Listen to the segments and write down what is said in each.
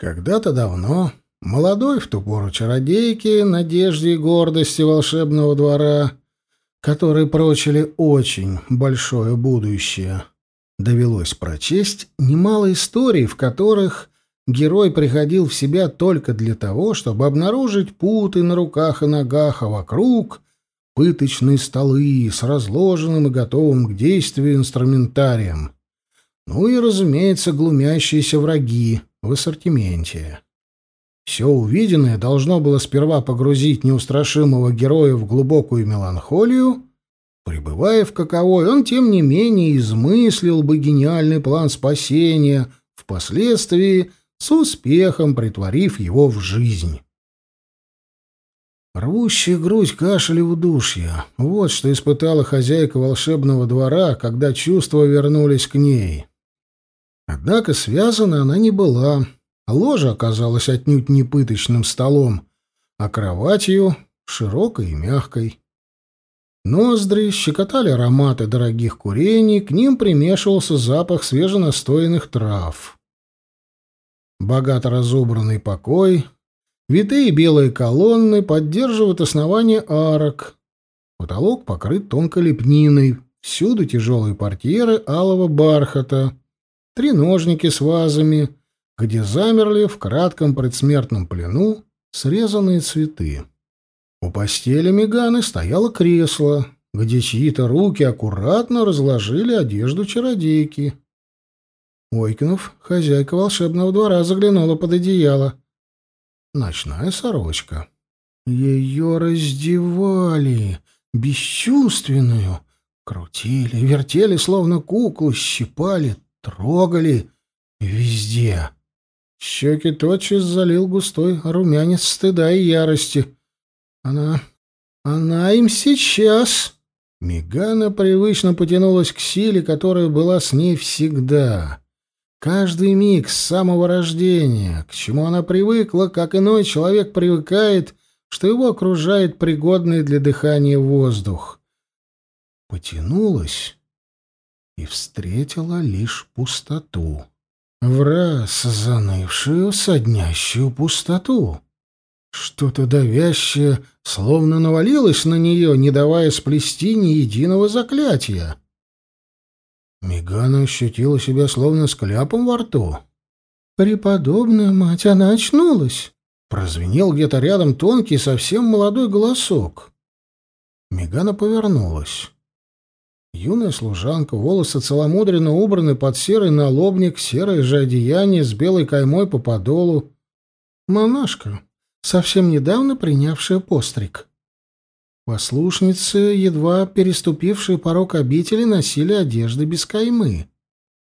Когда-то давно, молодой в ту пору чародейки, надежде и гордости волшебного двора, которые прочили очень большое будущее, довелось прочесть немало историй, в которых герой приходил в себя только для того, чтобы обнаружить путы на руках и ногах, а вокруг — пыточные столы с разложенным и готовым к действию инструментарием. Ну и, разумеется, глумящиеся враги в ассортименте. Все увиденное должно было сперва погрузить неустрашимого героя в глубокую меланхолию, пребывая в каковой, он, тем не менее, измыслил бы гениальный план спасения, впоследствии с успехом притворив его в жизнь. Рвущая грудь кашель и удушья — вот что испытала хозяйка волшебного двора, когда чувства вернулись к ней. Однако связана она не была. Ложа оказалась отнюдь не пыточным столом, а кроватью широкой и мягкой. Ноздри щекотали ароматы дорогих курений, к ним примешивался запах свеженастоянных трав. Богато разобранный покой, витые белые колонны поддерживают основание арок. Потолок покрыт тонкой лепниной, всюду тяжелые портьеры алого бархата — треножники с вазами, где замерли в кратком предсмертном плену срезанные цветы. У постели Меганы стояло кресло, где чьи-то руки аккуратно разложили одежду чародейки. Ойкнув, хозяйка волшебного двора заглянула под одеяло. Ночная сорочка. Ее раздевали, бесчувственную, крутили, вертели, словно куклу, щипали, трогали везде. Щеки тотчас залил густой румянец стыда и ярости. Она... она им сейчас... Мегана привычно потянулась к силе, которая была с ней всегда. Каждый миг с самого рождения, к чему она привыкла, как иной человек привыкает, что его окружает пригодный для дыхания воздух. Потянулась и встретила лишь пустоту. Враз занывшую, соднящую пустоту. Что-то давящее словно навалилось на нее, не давая сплести ни единого заклятия. Мегана ощутила себя словно с кляпом во рту. «Преподобная мать, она очнулась!» Прозвенел где-то рядом тонкий, совсем молодой голосок. Мегана повернулась. Юная служанка, волосы целомудренно убраны под серый налобник, серое же одеяние с белой каймой по подолу. Монашка, совсем недавно принявшая постриг. Послушницы, едва переступившие порог обители, носили одежды без каймы.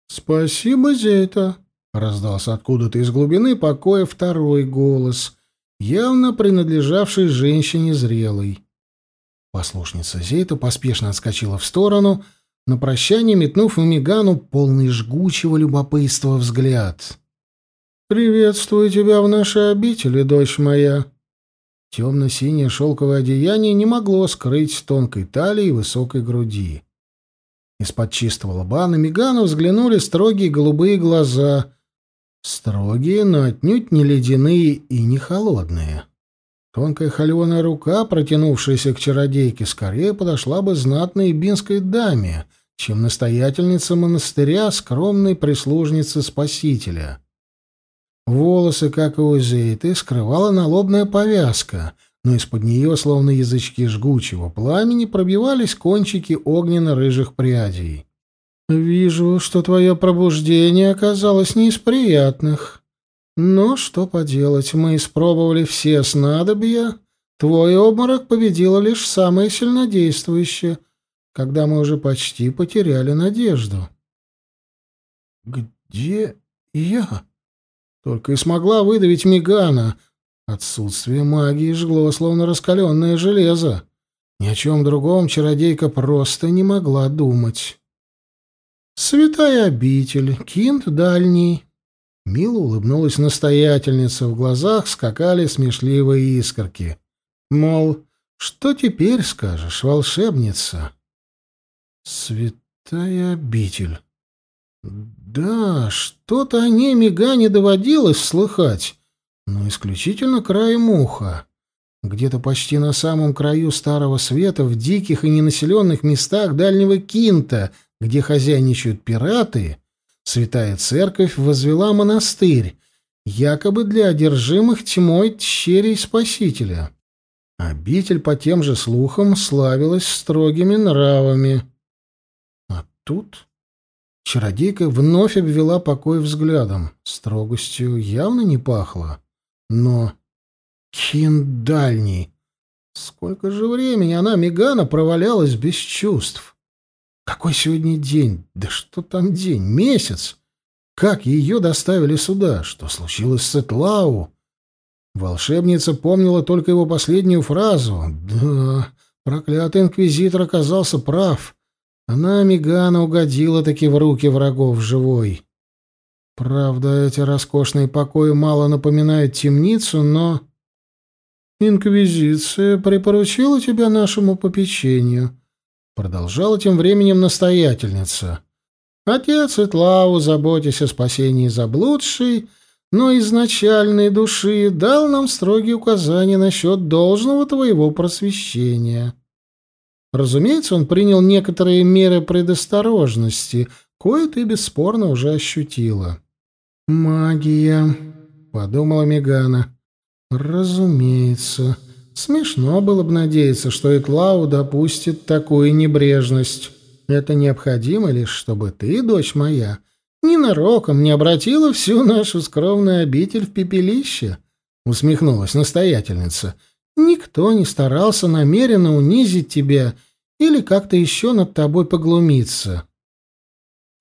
«Спасибо за это!» — раздался откуда-то из глубины покоя второй голос, явно принадлежавший женщине зрелой. Послушница Зейта поспешно отскочила в сторону, на прощание метнув в Мегану полный жгучего любопытства взгляд. «Приветствую тебя в нашей обители, дочь моя!» Темно-синее шелковое одеяние не могло скрыть тонкой талии и высокой груди. Из-под чистого лба на Мегану взглянули строгие голубые глаза. Строгие, но отнюдь не ледяные и не холодные. Тонкая холеная рука, протянувшаяся к чародейке, скорее подошла бы знатной бинской даме, чем настоятельница монастыря, скромной прислужницы Спасителя. Волосы, как и у Зейты, скрывала налобная повязка, но из-под нее, словно язычки жгучего пламени, пробивались кончики огненно-рыжих прядей. «Вижу, что твое пробуждение оказалось не из приятных», но что поделать, мы испробовали все снадобья. Твой обморок победила лишь самое сильнодействующее, когда мы уже почти потеряли надежду. Где я? Только и смогла выдавить Мигана. Отсутствие магии жгло, словно раскаленное железо. Ни о чем другом чародейка просто не могла думать. Святая обитель, Кинт дальний, Мило улыбнулась настоятельница, в глазах скакали смешливые искорки. Мол, что теперь скажешь, волшебница? Святая обитель. Да, что-то о ней Мега не доводилось слыхать, но исключительно краем уха. Где-то почти на самом краю Старого Света, в диких и ненаселенных местах дальнего Кинта, где хозяйничают пираты, Святая Церковь возвела монастырь, якобы для одержимых тьмой тщерей Спасителя. Обитель, по тем же слухам, славилась строгими нравами. А тут чародейка вновь обвела покой взглядом. Строгостью явно не пахло. Но Кин дальний. Сколько же времени она, Мегана, провалялась без чувств. Какой сегодня день? Да что там день? Месяц? Как ее доставили сюда? Что случилось с Этлау? Волшебница помнила только его последнюю фразу. Да, проклятый инквизитор оказался прав. Она, Мегана, угодила таки в руки врагов живой. Правда, эти роскошные покои мало напоминают темницу, но... «Инквизиция припоручила тебя нашему попечению», — продолжала тем временем настоятельница. «Отец Итлау, заботясь о спасении заблудшей, но изначальной души, дал нам строгие указания насчет должного твоего просвещения. Разумеется, он принял некоторые меры предосторожности, кое ты бесспорно уже ощутила». «Магия», — подумала Мегана. Разумеется. Смешно было бы надеяться, что Итлау допустит такую небрежность. Это необходимо лишь, чтобы ты, дочь моя, ненароком не обратила всю нашу скромную обитель в пепелище, — усмехнулась настоятельница. Никто не старался намеренно унизить тебя или как-то еще над тобой поглумиться.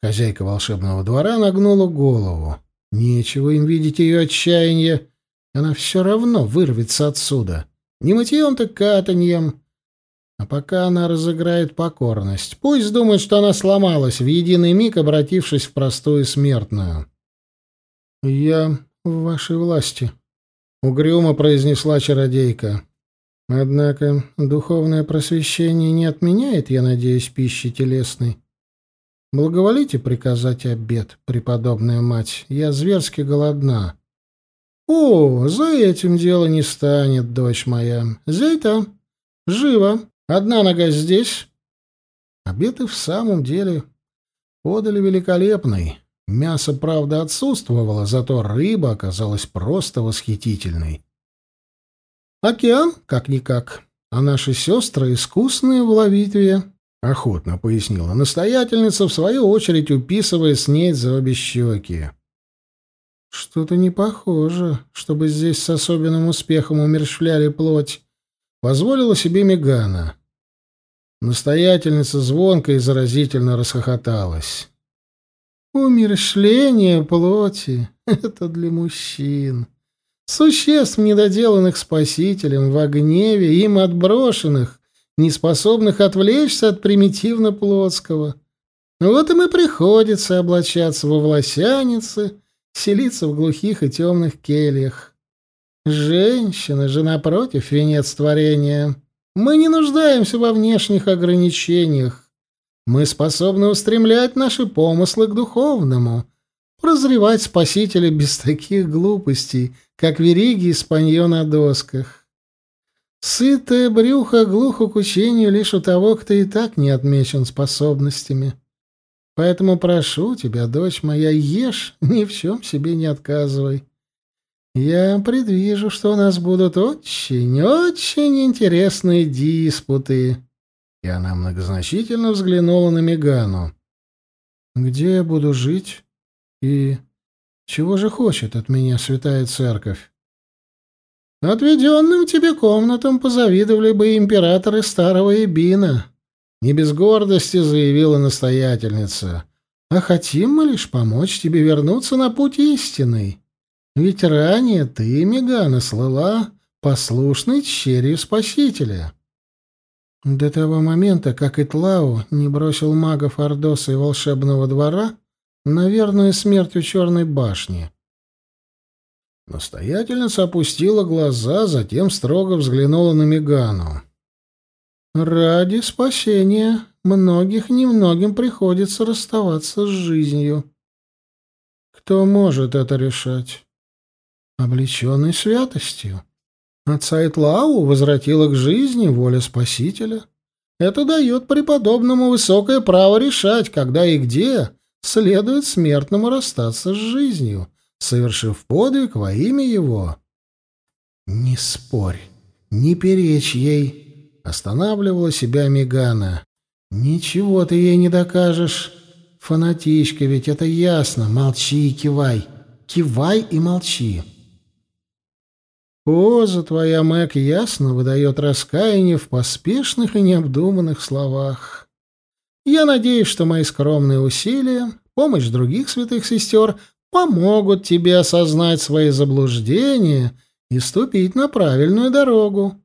Хозяйка волшебного двора нагнула голову. Нечего им видеть ее отчаяние. Она все равно вырвется отсюда. Не мытьем, так катаньем. А пока она разыграет покорность, пусть думает, что она сломалась, в единый миг обратившись в простую смертную. «Я в вашей власти», — угрюмо произнесла чародейка. «Однако духовное просвещение не отменяет, я надеюсь, пищи телесной. Благоволите приказать обед, преподобная мать, я зверски голодна». «О, за этим дело не станет, дочь моя. Зейта, живо, одна нога здесь». Обед и в самом деле подали великолепный. Мясо, правда, отсутствовало, зато рыба оказалась просто восхитительной. «Океан, как-никак, а наши сестры искусные в ловитве», — охотно пояснила настоятельница, в свою очередь уписывая снеть за обе щеки. Что-то не похоже, чтобы здесь с особенным успехом умерщвляли плоть. Позволила себе Мегана. Настоятельница звонко и заразительно расхохоталась. Умерщвление плоти — это для мужчин. Существ, недоделанных спасителем, в гневе, им отброшенных, неспособных отвлечься от примитивно-плотского. Вот им и приходится облачаться во власяницы — селиться в глухих и темных кельях. Женщина же, напротив, венец творения. Мы не нуждаемся во внешних ограничениях. Мы способны устремлять наши помыслы к духовному, прозревать Спасителя без таких глупостей, как вериги и спанье на досках. Сытое брюхо глухо к учению лишь у того, кто и так не отмечен способностями. Поэтому прошу тебя, дочь моя, ешь, ни в чем себе не отказывай. Я предвижу, что у нас будут очень-очень интересные диспуты. И она многозначительно взглянула на Мегану. Где я буду жить? И чего же хочет от меня святая церковь? Отведенным тебе комнатам позавидовали бы императоры старого Эбина, не без гордости заявила настоятельница. А хотим мы лишь помочь тебе вернуться на путь истинный. Ведь ранее ты, Мегана, слыла послушной черью Спасителя. До того момента, как Итлау не бросил магов Ордоса и волшебного двора на верную смерть у Черной башни. Настоятельница опустила глаза, затем строго взглянула на Мегану. Ради спасения многих немногим приходится расставаться с жизнью. Кто может это решать? Облеченный святостью. Отца Итлау возвратила к жизни воля Спасителя. Это дает преподобному высокое право решать, когда и где следует смертному расстаться с жизнью, совершив подвиг во имя его. «Не спорь, не перечь ей», — останавливала себя Мегана. «Ничего ты ей не докажешь. Фанатичка, ведь это ясно. Молчи и кивай. Кивай и молчи». Поза твоя, Мэг, ясно выдает раскаяние в поспешных и необдуманных словах. Я надеюсь, что мои скромные усилия, помощь других святых сестер помогут тебе осознать свои заблуждения и ступить на правильную дорогу.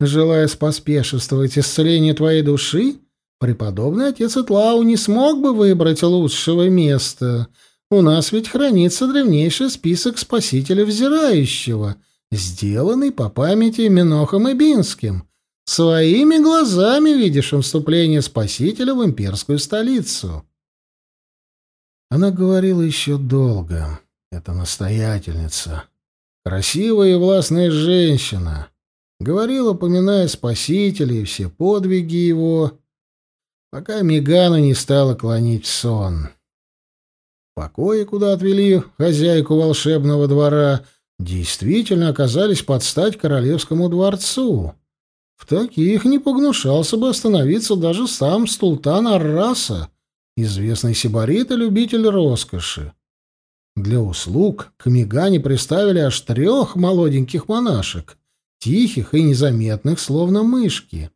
Желая споспешествовать исцелению твоей души, преподобный отец Итлау не смог бы выбрать лучшего места. У нас ведь хранится древнейший список Спасителя Взирающего — сделанный по памяти Минохом Ибинским, своими глазами видишь вступление Спасителя в имперскую столицу. Она говорила еще долго. Это настоятельница. Красивая и властная женщина. Говорила, упоминая Спасителя и все подвиги его, пока Мегана не стала клонить в сон. Покои, куда отвели хозяйку волшебного двора — действительно оказались под стать королевскому дворцу. В таких не погнушался бы остановиться даже сам Стултан Арраса, известный сибарит и любитель роскоши. Для услуг к Мигане приставили аж трех молоденьких монашек, тихих и незаметных, словно мышки.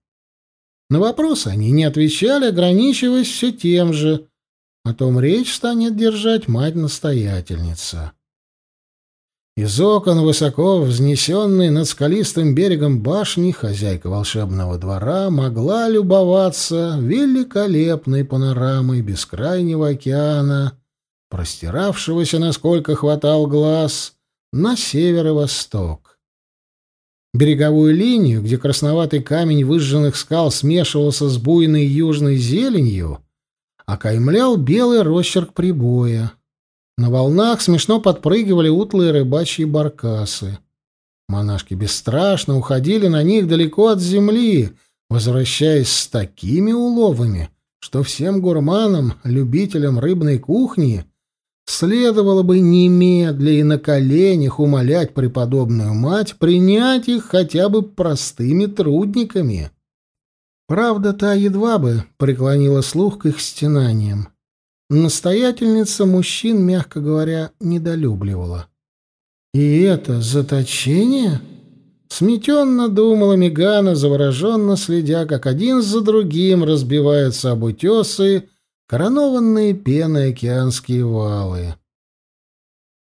На вопросы они не отвечали, ограничиваясь все тем же. О том речь станет держать мать-настоятельница. Из окон высоко взнесенной над скалистым берегом башни хозяйка волшебного двора могла любоваться великолепной панорамой бескрайнего океана, простиравшегося, насколько хватал глаз, на северо-восток. Береговую линию, где красноватый камень выжженных скал смешивался с буйной южной зеленью, окаймлял белый росчерк прибоя — на волнах смешно подпрыгивали утлые рыбачьи баркасы. Монашки бесстрашно уходили на них далеко от земли, возвращаясь с такими уловами, что всем гурманам, любителям рыбной кухни, следовало бы немедля и на коленях умолять преподобную мать принять их хотя бы простыми трудниками. Правда, та едва бы преклонила слух к их стенаниям. Настоятельница мужчин, мягко говоря, недолюбливала. «И это заточение?» Сметенно думала Мегана, завороженно следя, как один за другим разбиваются об утесы коронованные пены океанские валы.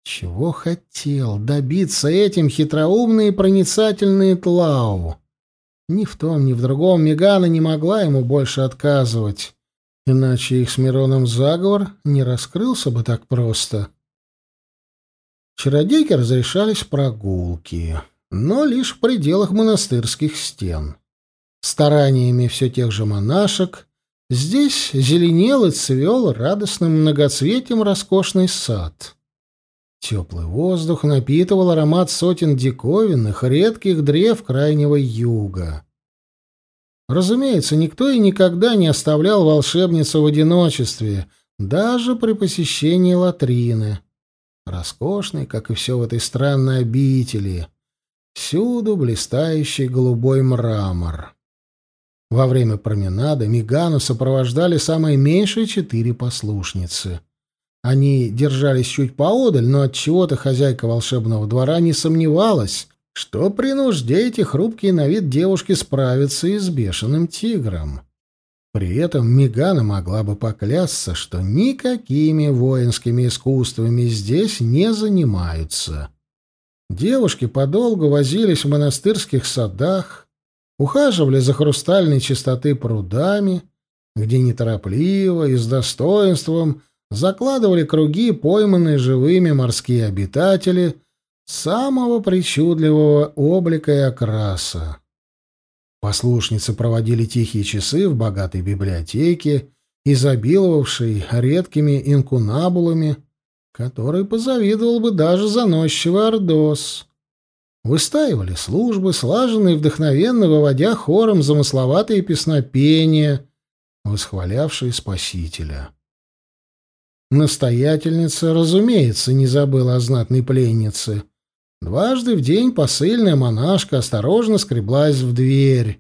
Чего хотел добиться этим хитроумный и проницательный Тлау? Ни в том, ни в другом Мегана не могла ему больше отказывать. Иначе их с Мироном заговор не раскрылся бы так просто. Чародейке разрешались прогулки, но лишь в пределах монастырских стен. Стараниями все тех же монашек здесь зеленел и цвел радостным многоцветием роскошный сад. Теплый воздух напитывал аромат сотен диковинных, редких древ крайнего юга. Разумеется, никто и никогда не оставлял волшебницу в одиночестве, даже при посещении латрины. Роскошной, как и все в этой странной обители. Всюду блистающий голубой мрамор. Во время променада Мигану сопровождали самые меньшие четыре послушницы. Они держались чуть поодаль, но от чего то хозяйка волшебного двора не сомневалась, что при нужде эти хрупкие на вид девушки справятся и с бешеным тигром. При этом Мигана могла бы поклясться, что никакими воинскими искусствами здесь не занимаются. Девушки подолгу возились в монастырских садах, ухаживали за хрустальной чистоты прудами, где неторопливо и с достоинством закладывали круги пойманные живыми морские обитатели — самого причудливого облика и окраса. Послушницы проводили тихие часы в богатой библиотеке, изобиловавшей редкими инкунабулами, который позавидовал бы даже заносчивый Ордос. Выстаивали службы, слаженные вдохновенно выводя хором замысловатые песнопения, восхвалявшие Спасителя. Настоятельница, разумеется, не забыла о знатной пленнице. Дважды в день посыльная монашка осторожно скреблась в дверь.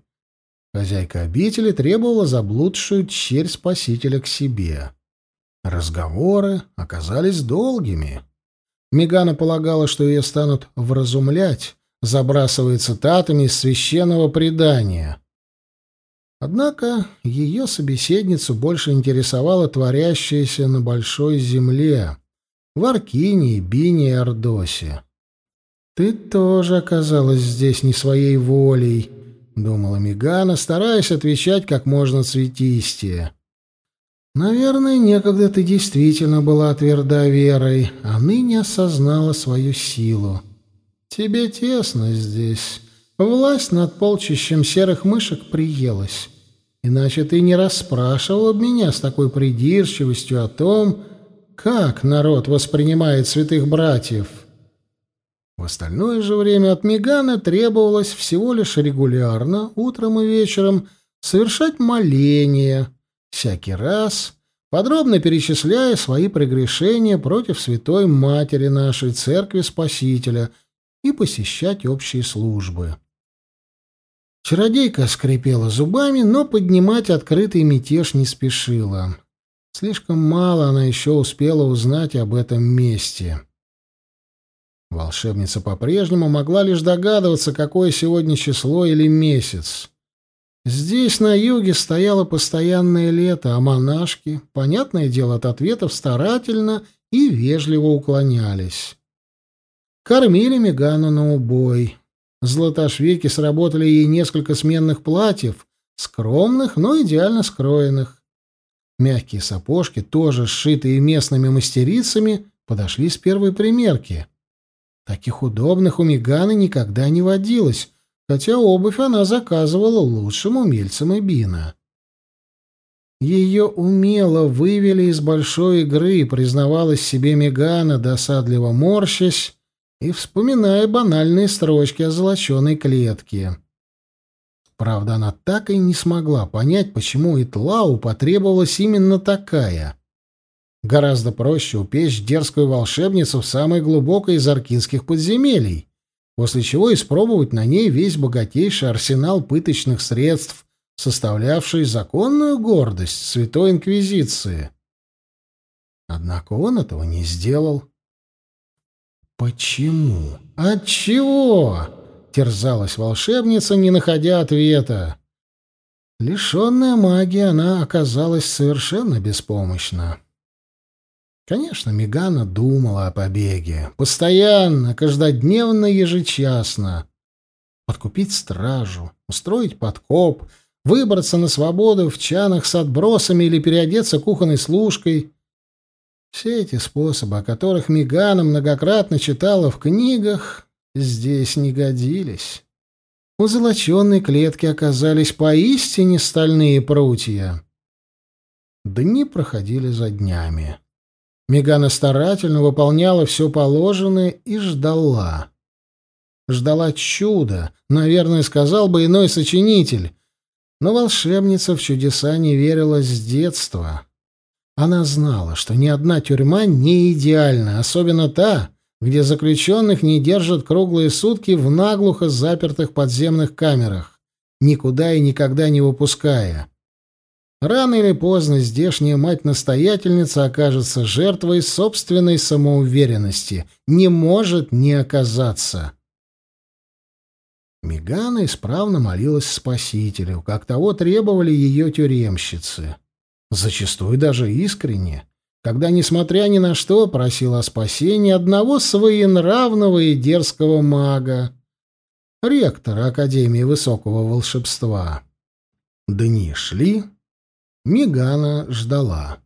Хозяйка обители требовала заблудшую черь Спасителя к себе. Разговоры оказались долгими. Мегана полагала, что ее станут вразумлять, забрасывая цитатами из священного предания. Однако ее собеседницу больше интересовало творящееся на большой земле, в Аркине, Бине и Ордосе. «Ты тоже оказалась здесь не своей волей», — думала Мегана, стараясь отвечать как можно цветистее. «Наверное, некогда ты действительно была тверда верой, а ныне осознала свою силу. Тебе тесно здесь». Власть над полчищем серых мышек приелась. Иначе ты не расспрашивал меня с такой придирчивостью о том, как народ воспринимает святых братьев. В остальное же время от Мегана требовалось всего лишь регулярно, утром и вечером, совершать моления, всякий раз, подробно перечисляя свои прегрешения против Святой Матери нашей Церкви Спасителя и посещать общие службы. Чародейка скрипела зубами, но поднимать открытый мятеж не спешила. Слишком мало она еще успела узнать об этом месте. Волшебница по-прежнему могла лишь догадываться, какое сегодня число или месяц. Здесь, на юге, стояло постоянное лето, а монашки, понятное дело, от ответов старательно и вежливо уклонялись. Кормили Мегану на убой. Златошвеки сработали ей несколько сменных платьев, скромных, но идеально скроенных. Мягкие сапожки, тоже сшитые местными мастерицами, подошли с первой примерки. Таких удобных у Меганы никогда не водилось, хотя обувь она заказывала лучшим умельцам Эбина. Ее умело вывели из большой игры, признавалась себе Мегана, досадливо морщась, и вспоминая банальные строчки о золоченой клетке. Правда, она так и не смогла понять, почему Итлау потребовалась именно такая. Гораздо проще упечь дерзкую волшебницу в самой глубокой из аркинских подземелий, после чего испробовать на ней весь богатейший арсенал пыточных средств, составлявший законную гордость Святой Инквизиции. Однако он этого не сделал. «Почему? Отчего?» — терзалась волшебница, не находя ответа. Лишенная магии, она оказалась совершенно беспомощна. Конечно, Мегана думала о побеге. Постоянно, каждодневно, ежечасно. Подкупить стражу, устроить подкоп, выбраться на свободу в чанах с отбросами или переодеться кухонной служкой — все эти способы, о которых Мегана многократно читала в книгах, здесь не годились. У золоченной клетки оказались поистине стальные прутья. Дни проходили за днями. Мегана старательно выполняла все положенное и ждала. Ждала чуда, наверное, сказал бы иной сочинитель. Но волшебница в чудеса не верила с детства. Она знала, что ни одна тюрьма не идеальна, особенно та, где заключенных не держат круглые сутки в наглухо запертых подземных камерах, никуда и никогда не выпуская. Рано или поздно здешняя мать-настоятельница окажется жертвой собственной самоуверенности, не может не оказаться. Мегана исправно молилась Спасителю, как того требовали ее тюремщицы зачастую даже искренне, когда, несмотря ни на что, просил о спасении одного своенравного и дерзкого мага, ректора Академии Высокого Волшебства. Дни шли, Мигана ждала.